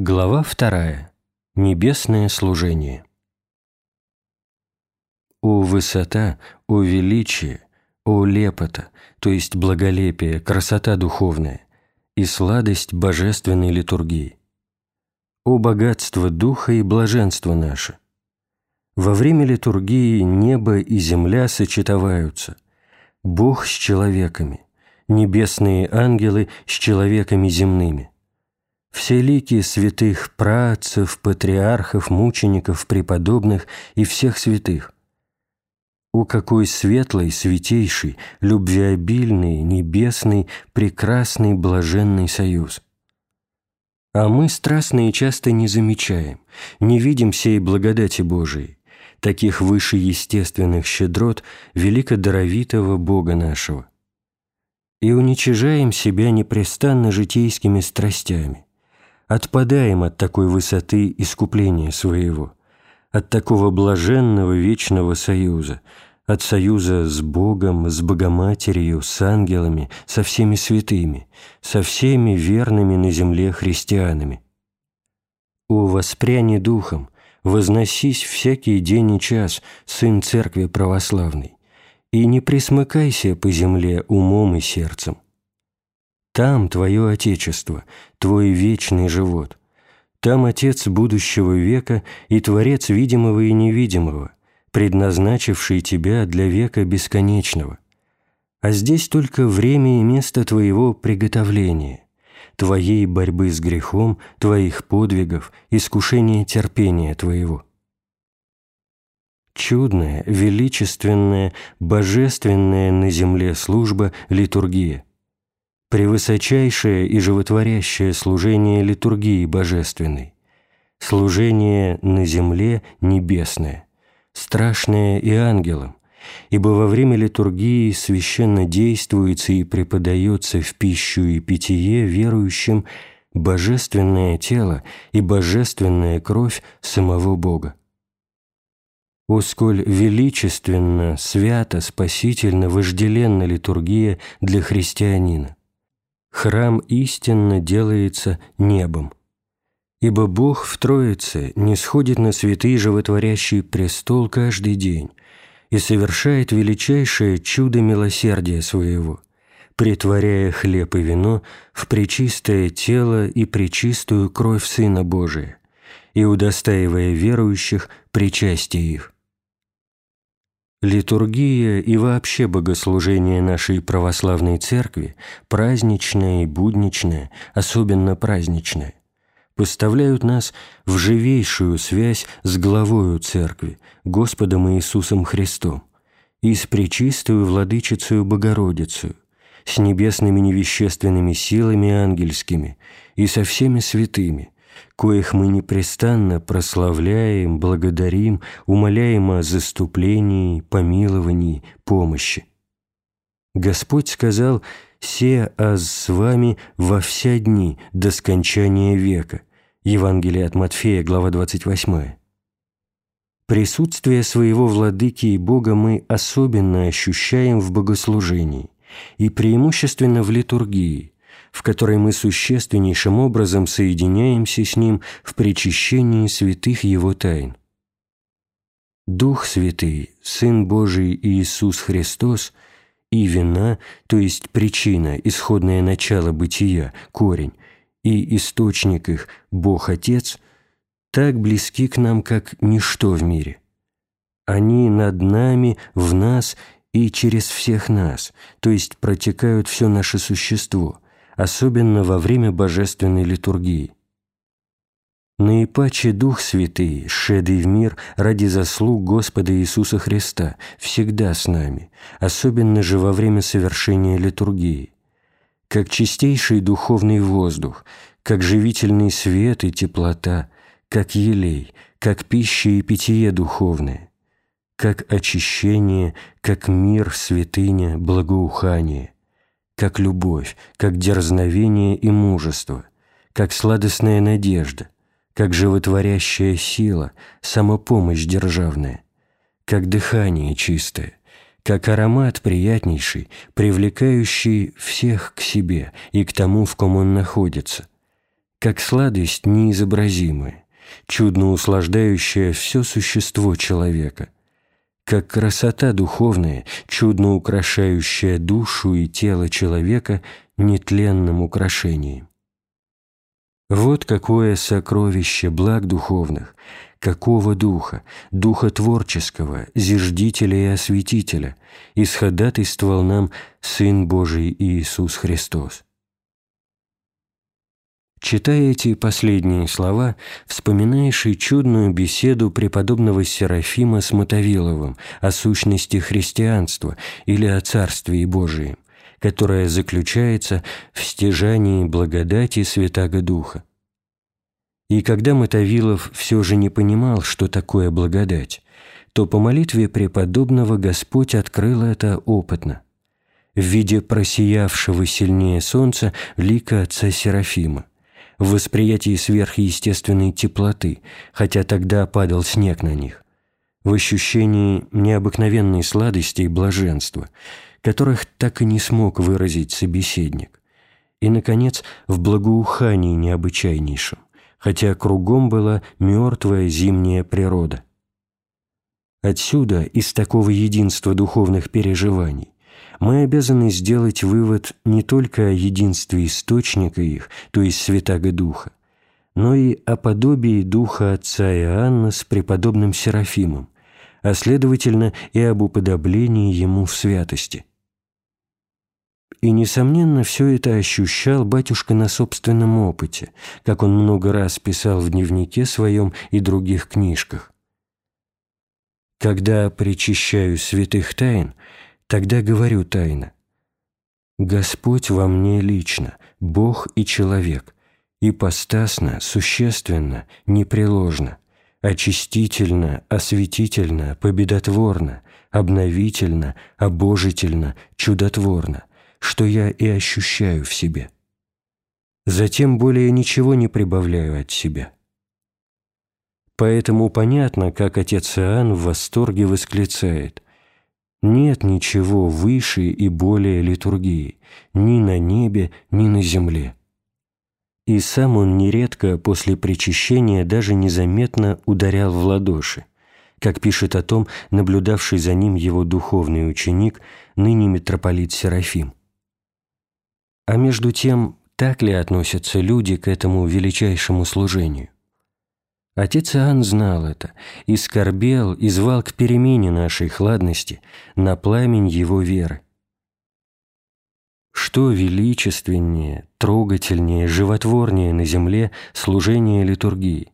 Глава вторая. Небесное служение. О высота, о величие, о лепота, то есть благолепие, красота духовная и сладость божественной литургии. О богатство духа и блаженство наше. Во время литургии небо и земля сочетаваются, Бог с человеками, небесные ангелы с человеками земными – все лики святых праотцев, патриархов, мучеников, преподобных и всех святых. О какой светлый, святейший, любвеобильный, небесный, прекрасный, блаженный союз! А мы страстно и часто не замечаем, не видим сей благодати Божией, таких выше естественных щедрот великодаровитого Бога нашего. И уничижаем себя непрестанно житейскими страстями, отпадаем от такой высоты искупления своего, от такого блаженного вечного союза, от союза с Богом, с Богоматерью, с ангелами, со всеми святыми, со всеми верными на земле христианами. О, воспряни духом, возносись всякий день и час, Сын Церкви Православной, и не присмыкайся по земле умом и сердцем, там твое Отечество, твой вечный живот. Там Отец будущего века и Творец видимого и невидимого, предназначивший тебя для века бесконечного. А здесь только время и место твоего приготовления, твоей борьбы с грехом, твоих подвигов, искушения терпения твоего. Чудная, величественная, божественная на земле служба литургия – превысочайшее и животворящее служение литургии божественной, служение на земле небесное, страшное и ангелам, ибо во время литургии священно действуется и преподается в пищу и питье верующим божественное тело и божественная кровь самого Бога. О, сколь величественно, свято, спасительно, вожделенна литургия для христианина! Храм истинно делается небом. Ибо Бог в Троице не сходит на святый животворящий престол каждый день и совершает величайшее чудо милосердия своего, притворяя хлеб и вино в пречистое тело и пречистую кровь Сына Божия и удостаивая верующих причастия их. Литургия и вообще богослужение нашей православной церкви, праздничное и будничное, особенно праздничное, поставляют нас в живейшую связь с главою церкви, Господом Иисусом Христом, и с пречистую владычицею Богородицею, с небесными невещественными силами ангельскими и со всеми святыми – коих мы непрестанно прославляем, благодарим, умоляем о заступлении, помиловании, помощи. Господь сказал «Се аз с вами во вся дни до скончания века» Евангелие от Матфея, глава 28. Присутствие своего Владыки и Бога мы особенно ощущаем в богослужении и преимущественно в литургии – в которой мы существеннейшим образом соединяемся с Ним в причащении святых Его тайн. Дух Святый, Сын Божий Иисус Христос и вина, то есть причина, исходное начало бытия, корень, и источник их, Бог Отец, так близки к нам, как ничто в мире. Они над нами, в нас и через всех нас, то есть протекают все наше существо – особенно во время божественной литургии. Наипаче Дух Святый, шедый в мир ради заслуг Господа Иисуса Христа, всегда с нами, особенно же во время совершения литургии, как чистейший духовный воздух, как живительный свет и теплота, как елей, как пища и питье духовное, как очищение, как мир, святыня, благоухание – как любовь, как дерзновение и мужество, как сладостная надежда, как животворящая сила, самопомощь державная, как дыхание чистое, как аромат приятнейший, привлекающий всех к себе и к тому, в ком он находится, как сладость неизобразимая, чудно услаждающая все существо человека, как красота духовная, чудно украшающая душу и тело человека нетленным украшением. Вот какое сокровище благ духовных, какого духа, духа творческого, зиждителя и осветителя, исходатайствовал нам Сын Божий Иисус Христос. Читая эти последние слова, вспоминаешь и чудную беседу преподобного Серафима с Мотовиловым о сущности христианства или о Царствии Божием, которая заключается в стяжании благодати Святаго Духа. И когда Мотовилов все же не понимал, что такое благодать, то по молитве преподобного Господь открыл это опытно в виде просиявшего сильнее солнца лика отца Серафима в восприятии сверхъестественной теплоты, хотя тогда падал снег на них, в ощущении необыкновенной сладости и блаженства, которых так и не смог выразить собеседник, и, наконец, в благоухании необычайнейшем, хотя кругом была мертвая зимняя природа. Отсюда, из такого единства духовных переживаний, мы обязаны сделать вывод не только о единстве источника их, то есть Святаго Духа, но и о подобии Духа Отца Иоанна с преподобным Серафимом, а следовательно и об уподоблении ему в святости. И, несомненно, все это ощущал батюшка на собственном опыте, как он много раз писал в дневнике своем и других книжках. «Когда причащаю святых тайн, Тогда говорю тайно. Господь во мне лично, Бог и человек, ипостасно, существенно, непреложно, очистительно, осветительно, победотворно, обновительно, обожительно, чудотворно, что я и ощущаю в себе. Затем более ничего не прибавляю от себя. Поэтому понятно, как отец Иоанн в восторге восклицает нет ничего выше и более литургии, ни на небе, ни на земле. И сам он нередко после причащения даже незаметно ударял в ладоши, как пишет о том наблюдавший за ним его духовный ученик, ныне митрополит Серафим. А между тем, так ли относятся люди к этому величайшему служению? Отец Иоанн знал это и скорбел, и звал к перемене нашей хладности на пламень его веры. Что величественнее, трогательнее, животворнее на земле служение литургии?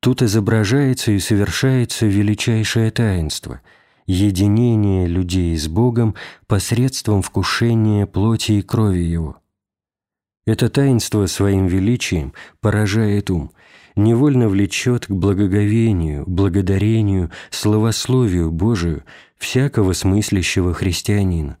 Тут изображается и совершается величайшее таинство – единение людей с Богом посредством вкушения плоти и крови Его. Это таинство своим величием поражает ум – невольно влечет к благоговению, благодарению, словословию Божию всякого смыслящего христианина.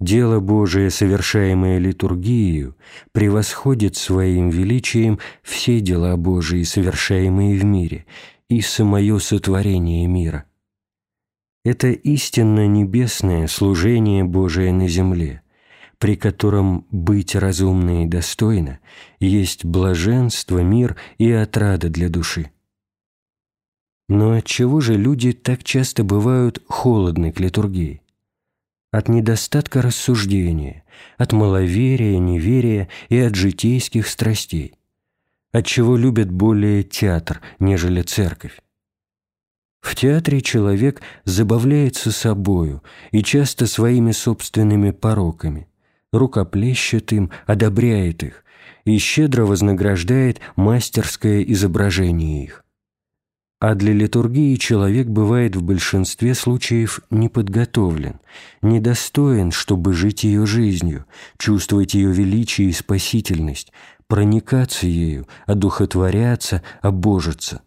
Дело Божие, совершаемое литургией, превосходит своим величием все дела Божии, совершаемые в мире, и самое сотворение мира. Это истинно небесное служение Божие на земле, при котором быть разумно и достойно есть блаженство, мир и отрада для души. Но отчего же люди так часто бывают холодны к литургии? От недостатка рассуждения, от маловерия, неверия и от житейских страстей. Отчего любят более театр, нежели церковь? В театре человек забавляется собою и часто своими собственными пороками рукоплещет им, одобряет их и щедро вознаграждает мастерское изображение их. А для литургии человек бывает в большинстве случаев неподготовлен, недостоин, чтобы жить ее жизнью, чувствовать ее величие и спасительность, проникаться ею, одухотворяться, обожиться.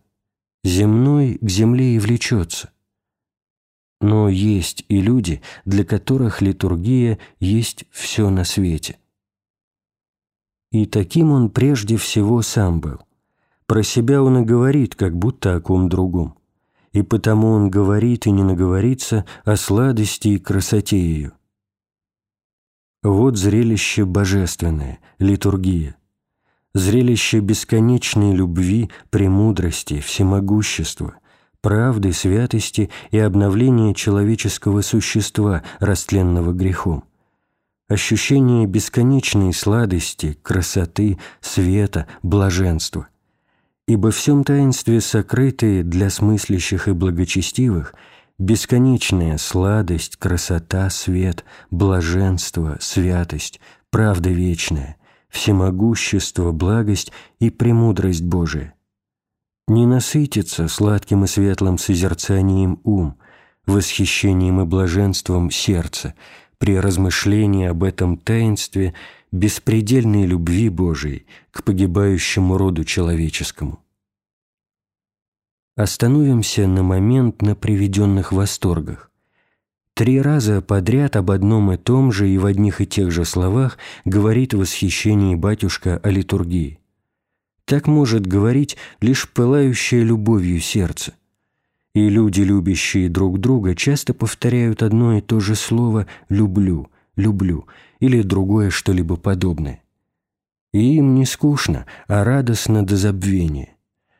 Земной к земле и влечется. Но есть и люди, для которых литургия есть все на свете. И таким он прежде всего сам был. Про себя он и говорит, как будто о ком другом. И потому он говорит и не наговорится о сладости и красоте ее. Вот зрелище божественное, литургия. зрелище бесконечной любви, премудрости, всемогущества, правды, святости и обновления человеческого существа, растленного грехом, ощущение бесконечной сладости, красоты, света, блаженства. Ибо в всем таинстве сокрытые для смыслящих и благочестивых бесконечная сладость, красота, свет, блаженство, святость, правда вечная, всемогущество, благость и премудрость Божия. Не насытится сладким и светлым созерцанием ум, восхищением и блаженством сердце – при размышлении об этом таинстве беспредельной любви Божией к погибающему роду человеческому. Остановимся на момент на приведенных восторгах. Три раза подряд об одном и том же и в одних и тех же словах говорит в восхищении батюшка о литургии. Так может говорить лишь пылающее любовью сердце – и люди, любящие друг друга, часто повторяют одно и то же слово «люблю», «люблю» или другое что-либо подобное. И им не скучно, а радостно до забвения.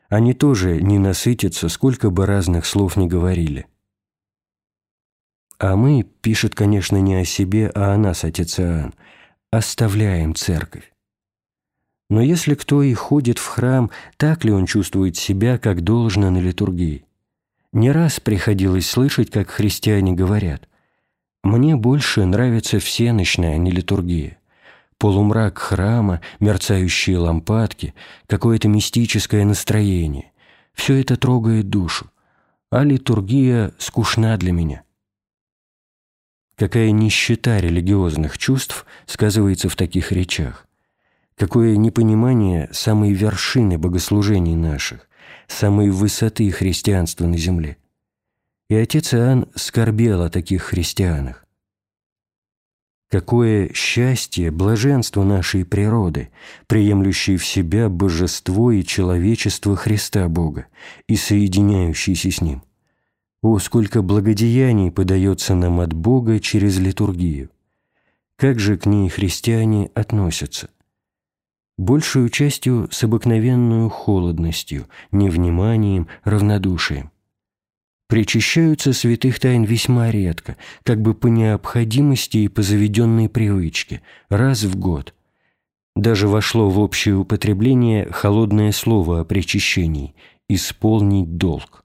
Они тоже не насытятся, сколько бы разных слов ни говорили. А мы, пишет, конечно, не о себе, а о нас, отец Иоанн, оставляем церковь. Но если кто и ходит в храм, так ли он чувствует себя, как должно на литургии? Не раз приходилось слышать, как христиане говорят «Мне больше нравится всеночная, а не литургия. Полумрак храма, мерцающие лампадки, какое-то мистическое настроение. Все это трогает душу, а литургия скучна для меня». Какая нищета религиозных чувств сказывается в таких речах. Какое непонимание самой вершины богослужений наших, самой высоты христианства на земле. И отец Иоанн скорбел о таких христианах. Какое счастье, блаженство нашей природы, приемлющей в себя божество и человечество Христа Бога и соединяющейся с Ним. О, сколько благодеяний подается нам от Бога через литургию! Как же к ней христиане относятся? Большую частью с обыкновенную холодностью, невниманием, равнодушием. Причащаются святых тайн весьма редко, как бы по необходимости и по заведенной привычке, раз в год. Даже вошло в общее употребление холодное слово о причащении – «исполнить долг».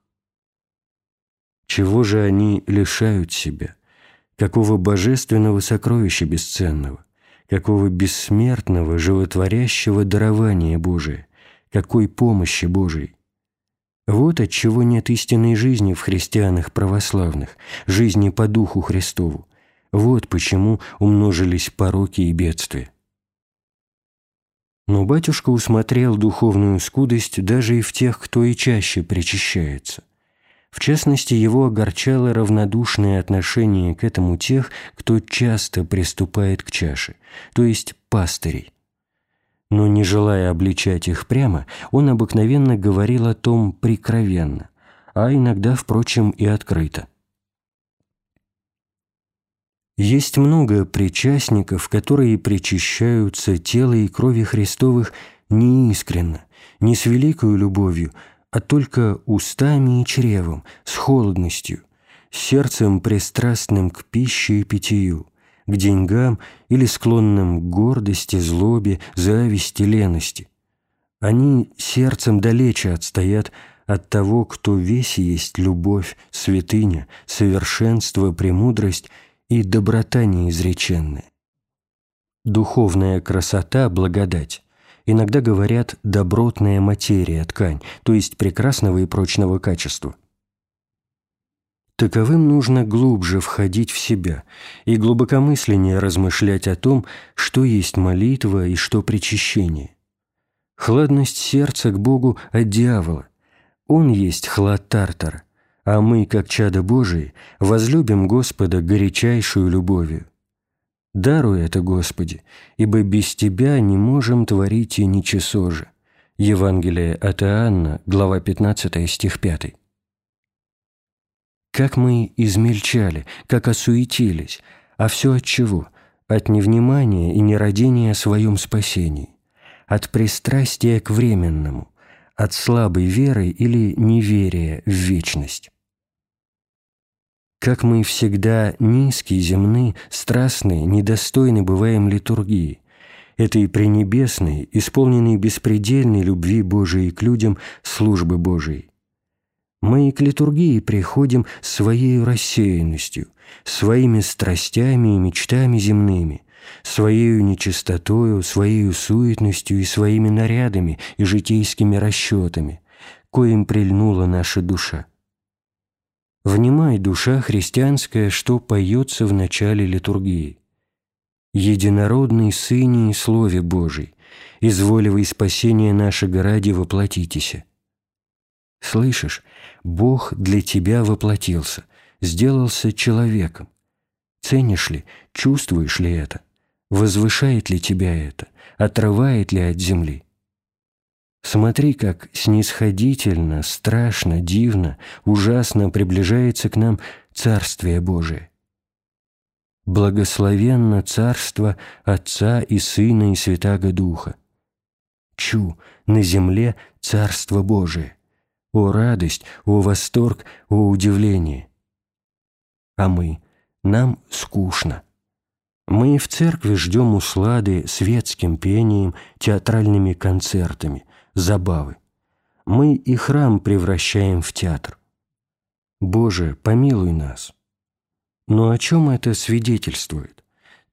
Чего же они лишают себя? Какого божественного сокровища бесценного? Какого бессмертного, животворящего дарования Божия, какой помощи Божией. Вот от чего нет истинной жизни в христианах православных, жизни по Духу Христову. Вот почему умножились пороки и бедствия. Но батюшка усмотрел духовную скудость даже и в тех, кто и чаще причащается. В частности, его огорчало равнодушное отношение к этому тех, кто часто приступает к чаше, то есть пастырей. Но не желая обличать их прямо, он обыкновенно говорил о том прикровенно, а иногда, впрочем, и открыто. Есть много причастников, которые причащаются тела и крови Христовых неискренно, не с великою любовью, а только устами и чревом, с холодностью, сердцем пристрастным к пище и питью, к деньгам или склонным к гордости, злобе, зависти, лености. Они сердцем далече отстоят от того, кто весь есть любовь, святыня, совершенство, премудрость и доброта неизреченная. Духовная красота, благодать иногда говорят «добротная материя, ткань», то есть прекрасного и прочного качества. Таковым нужно глубже входить в себя и глубокомысленнее размышлять о том, что есть молитва и что причащение. Хладность сердца к Богу от дьявола. Он есть хлад Тартара, а мы, как чада Божии, возлюбим Господа горячайшую любовью. Даруй это, Господи, ибо без Тебя не можем творить и ничего же. Евангелие от Иоанна, глава 15, стих 5. Как мы измельчали, как осуетились, а все от чего? От невнимания и нерадения о своем спасении, от пристрастия к временному, от слабой веры или неверия в вечность. Как мы всегда низкие, земны, страстные, недостойны бываем литургии, этой пренебесной, исполненной беспредельной любви Божией к людям службы Божией. Мы к литургии приходим своей рассеянностью, своими страстями и мечтами земными, своею нечистотою, своею суетностью и своими нарядами и житейскими расчетами, коим прильнула наша душа. Внимай, душа христианская, что поется в начале литургии. «Единородный Сыне и Слове Божий, изволивай спасение наше ради воплотитеся». Слышишь, Бог для тебя воплотился, сделался человеком. Ценишь ли, чувствуешь ли это? Возвышает ли тебя это? Отрывает ли от земли? Смотри, как снисходительно, страшно, дивно, ужасно приближается к нам Царствие Божие. Благословенно Царство Отца и Сына и Святаго Духа. Чу, на земле Царство Божие. О радость, о восторг, о удивление. А мы, нам скучно. Мы в церкви ждем услады светским пением, театральными концертами, забавы. Мы и храм превращаем в театр. Боже, помилуй нас. Но о чем это свидетельствует?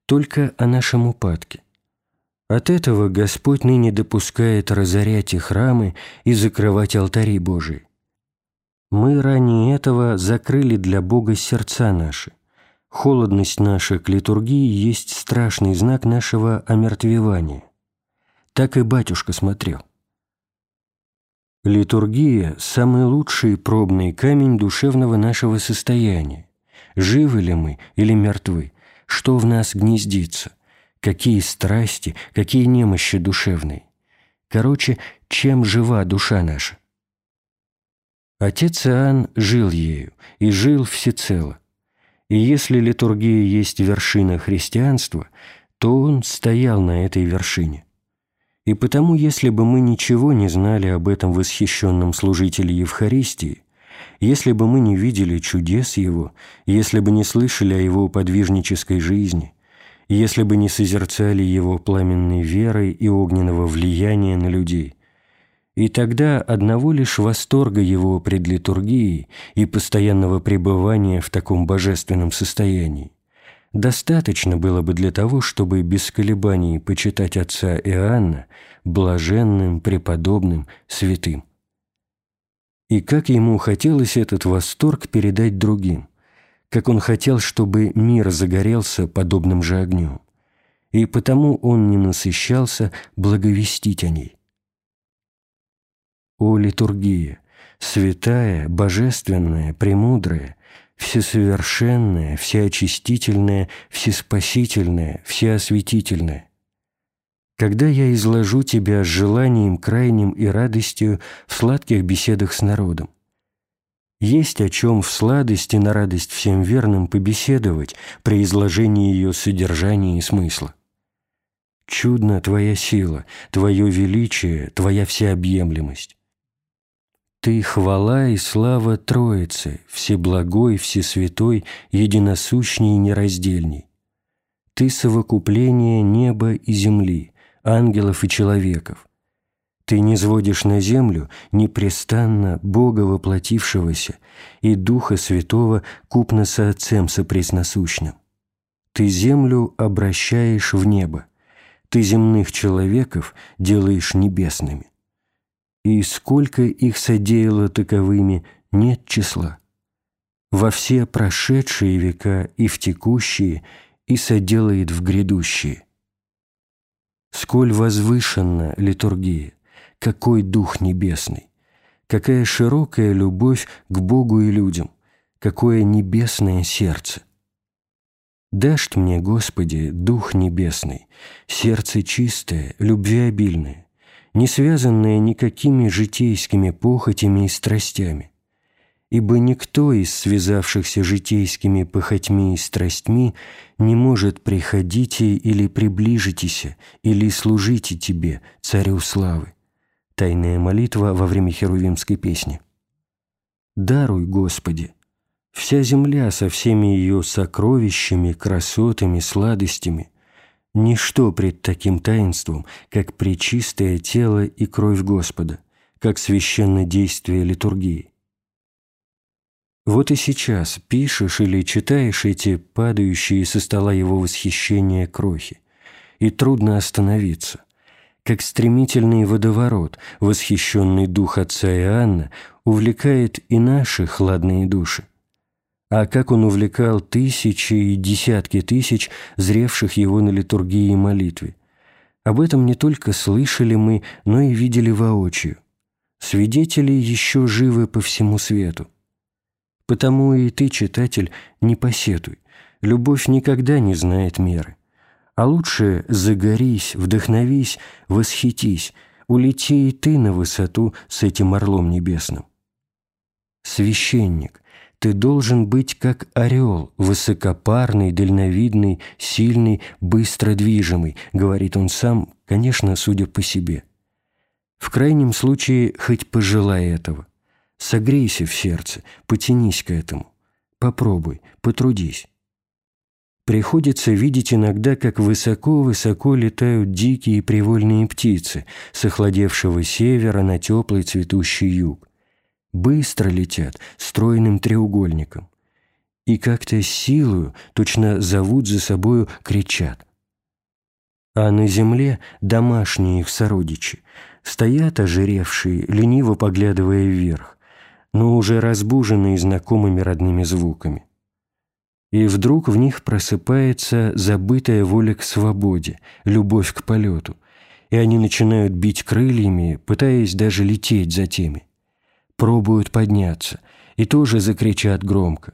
Только о нашем упадке. От этого Господь ныне допускает разорять и храмы и закрывать алтари Божии. Мы ранее этого закрыли для Бога сердца наши. Холодность наша к литургии есть страшный знак нашего омертвевания. Так и батюшка смотрел. Литургия – самый лучший пробный камень душевного нашего состояния. Живы ли мы или мертвы? Что в нас гнездится? Какие страсти, какие немощи душевные? Короче, чем жива душа наша? Отец Иоанн жил ею и жил всецело. И если литургия есть вершина христианства, то он стоял на этой вершине. И потому, если бы мы ничего не знали об этом восхищенном служителе Евхаристии, если бы мы не видели чудес его, если бы не слышали о его подвижнической жизни, если бы не созерцали его пламенной верой и огненного влияния на людей, и тогда одного лишь восторга его пред литургией и постоянного пребывания в таком божественном состоянии достаточно было бы для того, чтобы без колебаний почитать отца Иоанна блаженным, преподобным, святым. И как ему хотелось этот восторг передать другим, как он хотел, чтобы мир загорелся подобным же огнем, и потому он не насыщался благовестить о ней. О литургия, святая, божественная, премудрая, всесовершенная, всеочистительная, всеспасительная, всеосветительная. Когда я изложу тебя с желанием крайним и радостью в сладких беседах с народом, есть о чем в сладости на радость всем верным побеседовать при изложении ее содержания и смысла. Чудна Твоя сила, Твое величие, Твоя всеобъемлемость. Ты хвала и слава Троицы, Всеблагой, Всесвятой, Единосущней и нераздельней. Ты совокупление неба и земли, ангелов и человеков. Ты не сводишь на землю непрестанно Бога воплотившегося и Духа Святого купно со Отцем сопресносущным. Ты землю обращаешь в небо, ты земных человеков делаешь небесными и сколько их содеяло таковыми, нет числа. Во все прошедшие века и в текущие, и соделает в грядущие. Сколь возвышенна литургия, какой Дух Небесный, какая широкая любовь к Богу и людям, какое небесное сердце. Дашь мне, Господи, Дух Небесный, сердце чистое, любвеобильное, не связанное никакими житейскими похотями и страстями. ибо никто из связавшихся житейскими похотьми и страстьми не может приходите или приближитесь, или служите тебе, царю славы. Тайная молитва во время херувимской песни. Даруй, Господи, вся земля со всеми ее сокровищами, красотами, сладостями, ничто пред таким таинством, как пречистое тело и кровь Господа, как священное действие литургии. Вот и сейчас пишешь или читаешь эти падающие со стола его восхищения крохи, и трудно остановиться. Как стремительный водоворот, восхищенный дух отца Иоанна увлекает и наши хладные души. А как он увлекал тысячи и десятки тысяч зревших его на литургии и молитве. Об этом не только слышали мы, но и видели воочию. Свидетели еще живы по всему свету. Потому и ты, читатель, не посетуй. Любовь никогда не знает меры. А лучше загорись, вдохновись, восхитись, улети и ты на высоту с этим орлом небесным. Священник, ты должен быть как орел, высокопарный, дальновидный, сильный, быстро движимый, говорит он сам, конечно, судя по себе. В крайнем случае, хоть пожелай этого. Согрейся в сердце, потянись к этому. Попробуй, потрудись. Приходится видеть иногда, как высоко-высоко летают дикие привольные птицы с охладевшего севера на теплый цветущий юг. Быстро летят, стройным треугольником. И как-то силою, точно зовут за собою, кричат. А на земле домашние их сородичи, стоят ожиревшие, лениво поглядывая вверх, но уже разбуженные знакомыми родными звуками. И вдруг в них просыпается забытая воля к свободе, любовь к полету, и они начинают бить крыльями, пытаясь даже лететь за теми. Пробуют подняться и тоже закричат громко.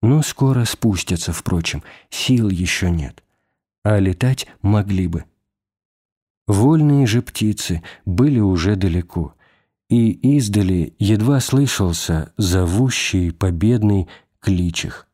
Но скоро спустятся, впрочем, сил еще нет. А летать могли бы. Вольные же птицы были уже далеко — и издали едва слышался зовущий победный клич их.